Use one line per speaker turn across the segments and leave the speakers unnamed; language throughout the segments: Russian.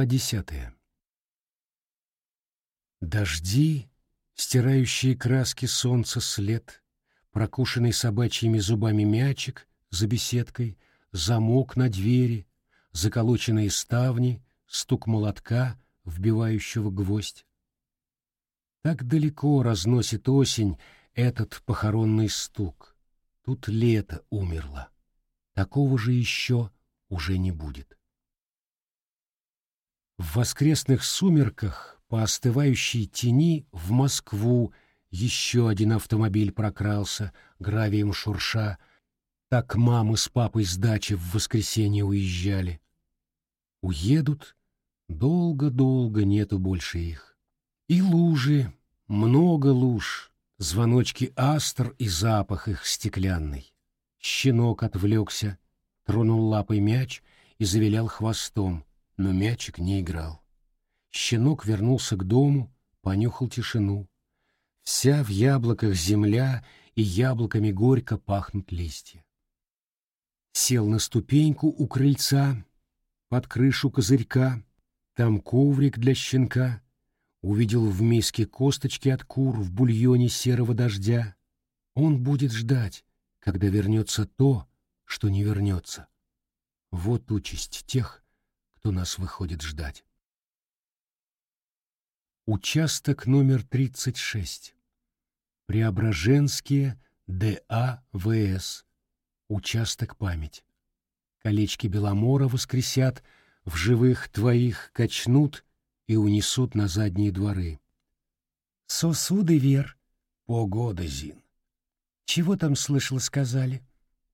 Глава десятая. Дожди, стирающие краски солнца след, прокушенный собачьими зубами мячик за беседкой, замок на двери, заколоченные ставни, стук молотка, вбивающего гвоздь. Так далеко разносит осень этот похоронный стук. Тут лето умерло. Такого же еще уже не будет. В воскресных сумерках по остывающей тени в Москву еще один автомобиль прокрался, гравием шурша. Так мамы с папой с дачи в воскресенье уезжали. Уедут, долго-долго нету больше их. И лужи, много луж, звоночки астр и запах их стеклянный. Щенок отвлекся, тронул лапой мяч и завилял хвостом, но мячик не играл. Щенок вернулся к дому, понюхал тишину. Вся в яблоках земля, и яблоками горько пахнут листья. Сел на ступеньку у крыльца, под крышу козырька, там коврик для щенка, увидел в миске косточки от кур в бульоне серого дождя. Он будет ждать, когда вернется то, что не вернется. Вот участь тех, кто нас выходит ждать. Участок номер 36. Преображенские ДАВС. Участок память. Колечки Беломора воскресят, в живых твоих качнут и унесут на задние дворы. Сосуды вер. Погода, Зин. Чего там слышал, сказали?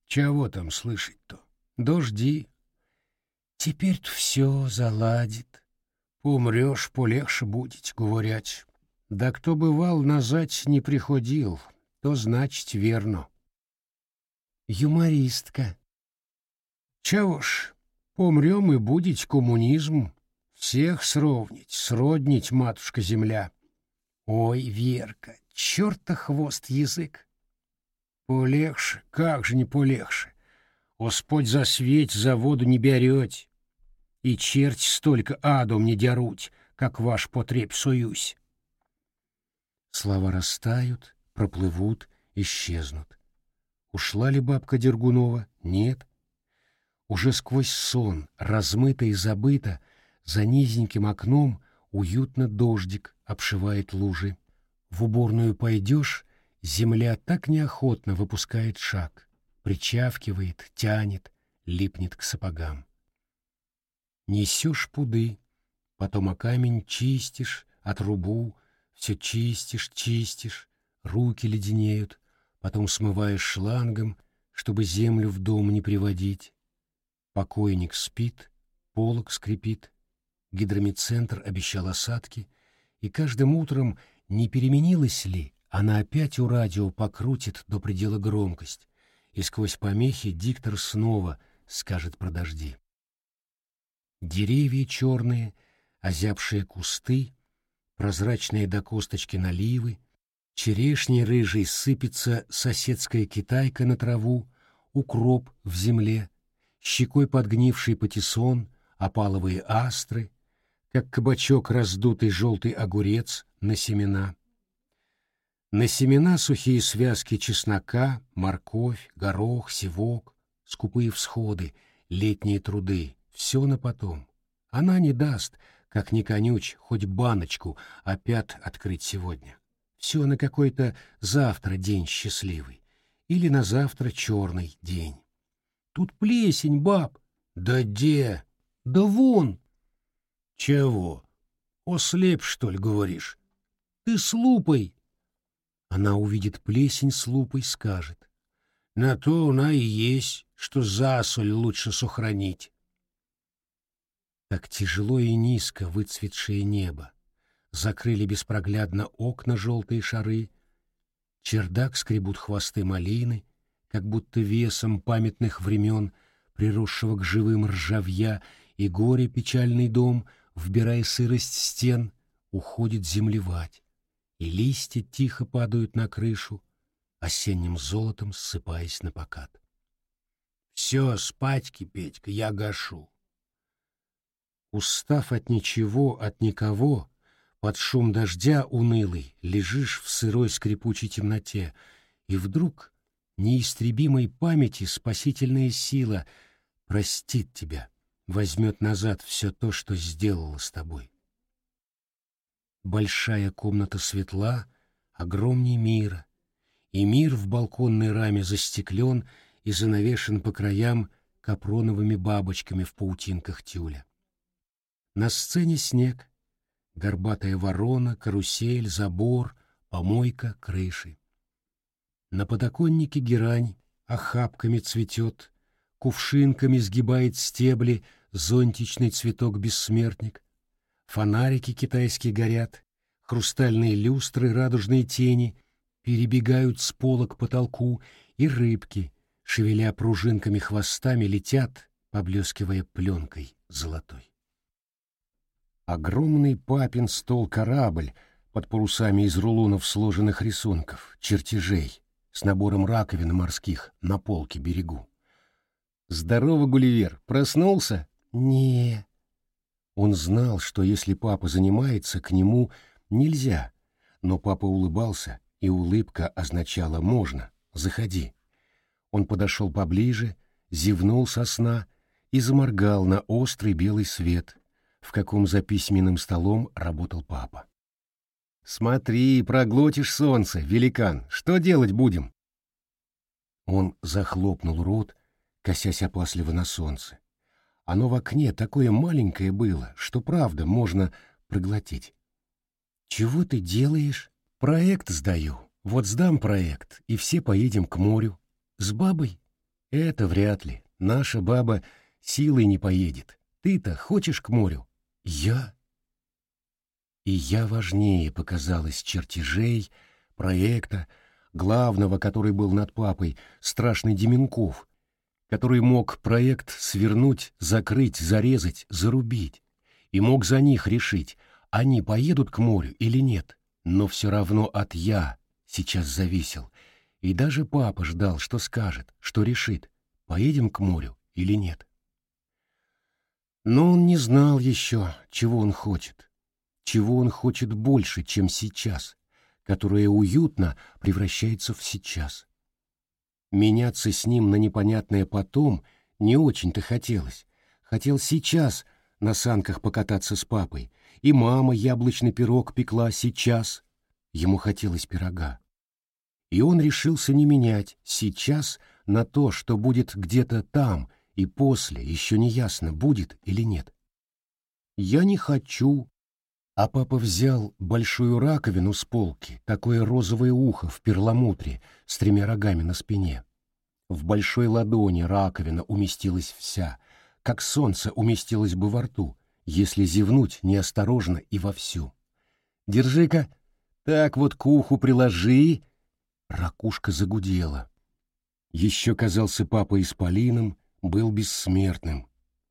Чего там слышать-то? Дожди. Теперь-то все заладит. Умрешь, полегше будет, говорять. Да кто бывал назад не приходил, то значит верно. Юмористка. Чего ж, помрем и будет коммунизм. Всех сровнить, сроднить, матушка-земля. Ой, Верка, черта хвост язык. Полегше, как же не полегше. Господь за светь за воду не берете и черт столько адом не деруть, как ваш потреб союсь. Слова растают, проплывут, исчезнут. Ушла ли бабка Дергунова? Нет. Уже сквозь сон, размыто и забыто, за низеньким окном уютно дождик обшивает лужи. В уборную пойдешь, земля так неохотно выпускает шаг, причавкивает, тянет, липнет к сапогам. Несешь пуды, потом о камень чистишь, а трубу все чистишь, чистишь, руки леденеют, потом смываешь шлангом, чтобы землю в дом не приводить. Покойник спит, полок скрипит, гидромедцентр обещал осадки, и каждым утром не переменилась ли, она опять у радио покрутит до предела громкость, и сквозь помехи диктор снова скажет про дожди. Деревья черные, озябшие кусты, прозрачные до косточки наливы, черешней рыжей сыпется соседская китайка на траву, укроп в земле, щекой подгнивший патиссон, опаловые астры, как кабачок раздутый желтый огурец на семена. На семена сухие связки чеснока, морковь, горох, севок, скупые всходы, летние труды, все на потом. Она не даст, как ни конюч, хоть баночку опять открыть сегодня. Все на какой-то завтра день счастливый. Или на завтра черный день. Тут плесень, баб. Да где? Да вон. Чего? Ослеп, что ли, говоришь? Ты с лупой. Она увидит плесень с лупой, скажет. На то она и есть, что засоль лучше сохранить. Так тяжело и низко выцветшее небо. Закрыли беспроглядно окна желтые шары. Чердак скребут хвосты малины, как будто весом памятных времен, приросшего к живым ржавья, и горе печальный дом, вбирая сырость стен, уходит землевать, и листья тихо падают на крышу, осенним золотом ссыпаясь на покат. «Все, спать, Петька, я гашу!» Устав от ничего, от никого, под шум дождя унылый, лежишь в сырой скрипучей темноте, и вдруг неистребимой памяти спасительная сила простит тебя, возьмет назад все то, что сделала с тобой. Большая комната светла, огромней мира, и мир в балконной раме застеклен и занавешен по краям капроновыми бабочками в паутинках тюля. На сцене снег, горбатая ворона, карусель, забор, помойка, крыши. На подоконнике герань охапками цветет, кувшинками сгибает стебли зонтичный цветок-бессмертник. Фонарики китайские горят, хрустальные люстры, радужные тени перебегают с пола к потолку, и рыбки, шевеля пружинками хвостами, летят, поблескивая пленкой золотой. Огромный папин стол-корабль под парусами из рулонов сложенных рисунков, чертежей, с набором раковин морских на полке берегу. «Здорово, Гулливер! Проснулся?» «Не». Он знал, что если папа занимается, к нему нельзя, но папа улыбался, и улыбка означала «можно, заходи». Он подошел поближе, зевнул со сна и заморгал на острый белый свет, в каком за письменным столом работал папа. «Смотри, проглотишь солнце, великан, что делать будем?» Он захлопнул рот, косясь опасливо на солнце. Оно в окне такое маленькое было, что правда можно проглотить. «Чего ты делаешь?» «Проект сдаю. Вот сдам проект, и все поедем к морю. С бабой?» «Это вряд ли. Наша баба силой не поедет. Ты-то хочешь к морю?» Я? И я важнее показалось чертежей, проекта, главного, который был над папой, страшный Деменков, который мог проект свернуть, закрыть, зарезать, зарубить, и мог за них решить, они поедут к морю или нет, но все равно от «я» сейчас зависел, и даже папа ждал, что скажет, что решит, поедем к морю или нет. Но он не знал еще, чего он хочет, чего он хочет больше, чем сейчас, которое уютно превращается в сейчас. Меняться с ним на непонятное потом не очень-то хотелось. Хотел сейчас на санках покататься с папой, и мама яблочный пирог пекла сейчас. Ему хотелось пирога. И он решился не менять сейчас на то, что будет где-то там, и после еще не ясно, будет или нет. Я не хочу. А папа взял большую раковину с полки, такое розовое ухо в перламутре с тремя рогами на спине. В большой ладони раковина уместилась вся, как солнце уместилось бы во рту, если зевнуть неосторожно и вовсю. «Держи-ка, так вот к уху приложи!» Ракушка загудела. Еще казался папа исполином, был бессмертным.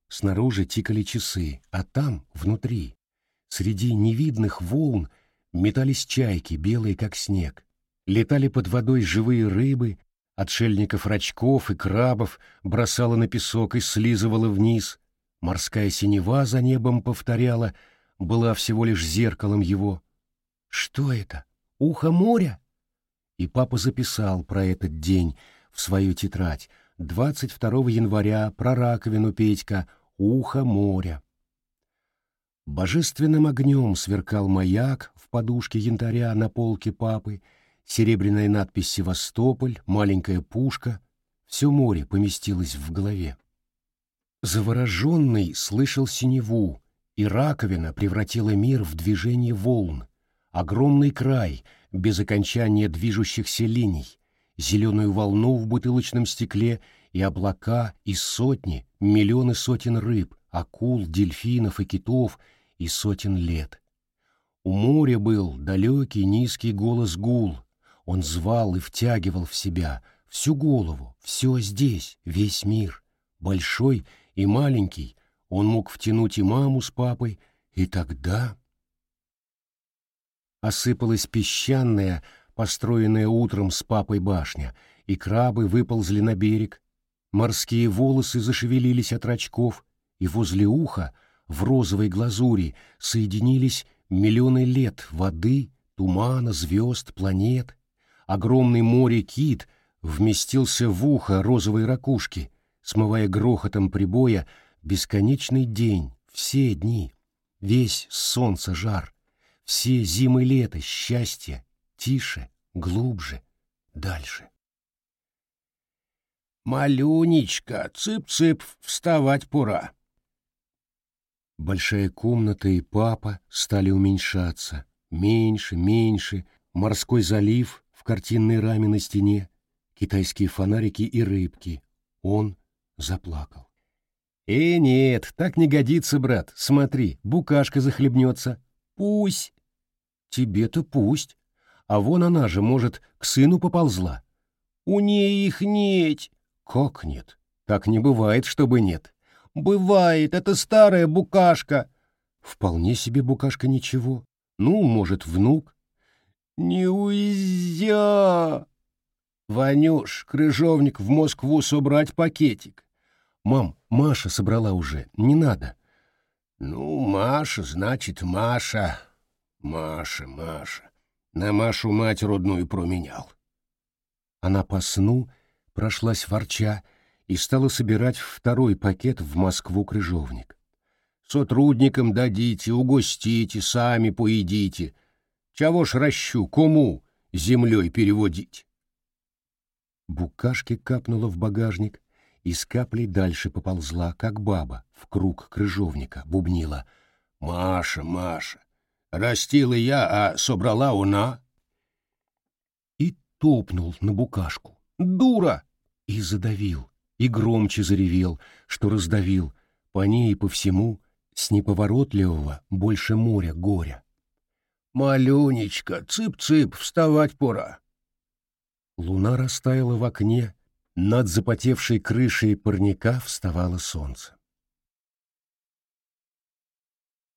Снаружи тикали часы, а там, внутри, среди невидных волн, метались чайки, белые как снег. Летали под водой живые рыбы, отшельников рачков и крабов бросала на песок и слизывала вниз. Морская синева за небом повторяла, была всего лишь зеркалом его. Что это? Ухо моря? И папа записал про этот день в свою тетрадь, 22 января про раковину Петька, ухо моря. Божественным огнем сверкал маяк в подушке янтаря на полке папы, серебряная надпись «Севастополь», маленькая пушка. Все море поместилось в голове. Завороженный слышал синеву, и раковина превратила мир в движение волн, огромный край, без окончания движущихся линий, зеленую волну в бутылочном стекле и облака, и сотни, миллионы сотен рыб, акул, дельфинов и китов, и сотен лет. У моря был далекий низкий голос гул. Он звал и втягивал в себя всю голову, все здесь, весь мир, большой и маленький. Он мог втянуть и маму с папой, и тогда... Осыпалась песчаная, построенная утром с папой башня, и крабы выползли на берег, морские волосы зашевелились от рачков, и возле уха в розовой глазури соединились миллионы лет воды, тумана, звезд, планет. Огромный море-кит вместился в ухо розовой ракушки, смывая грохотом прибоя бесконечный день, все дни, весь солнце жар, все зимы лето, счастье, тише, глубже, дальше. «Малюнечка, цып-цып, вставать пора!» Большая комната и папа стали уменьшаться. Меньше, меньше. Морской залив в картинной раме на стене. Китайские фонарики и рыбки. Он заплакал. «Э, нет, так не годится, брат. Смотри, букашка захлебнется. Пусть!» «Тебе-то пусть. А вон она же, может, к сыну поползла». «У ней их нет». «Как нет? Так не бывает, чтобы нет. Бывает, это старая букашка. Вполне себе букашка ничего. Ну, может, внук. Не уезжа. Ванюш, крыжовник, в Москву собрать пакетик. Мам, Маша собрала уже, не надо. Ну, Маша, значит, Маша. Маша, Маша. На Машу мать родную променял. Она по сну прошлась ворча, и стала собирать второй пакет в Москву крыжовник. Сотрудникам дадите, угостите, сами поедите. Чего ж ращу, кому землей переводить? Букашки капнула в багажник и с каплей дальше поползла, как баба, в круг крыжовника, бубнила. «Маша, Маша, растила я, а собрала она». И топнул на букашку. «Дура!» И задавил и громче заревел, что раздавил, по ней и по всему, с неповоротливого больше моря горя. «Малюнечка, цып-цып, вставать пора!» Луна растаяла в окне, над запотевшей крышей парника вставало солнце.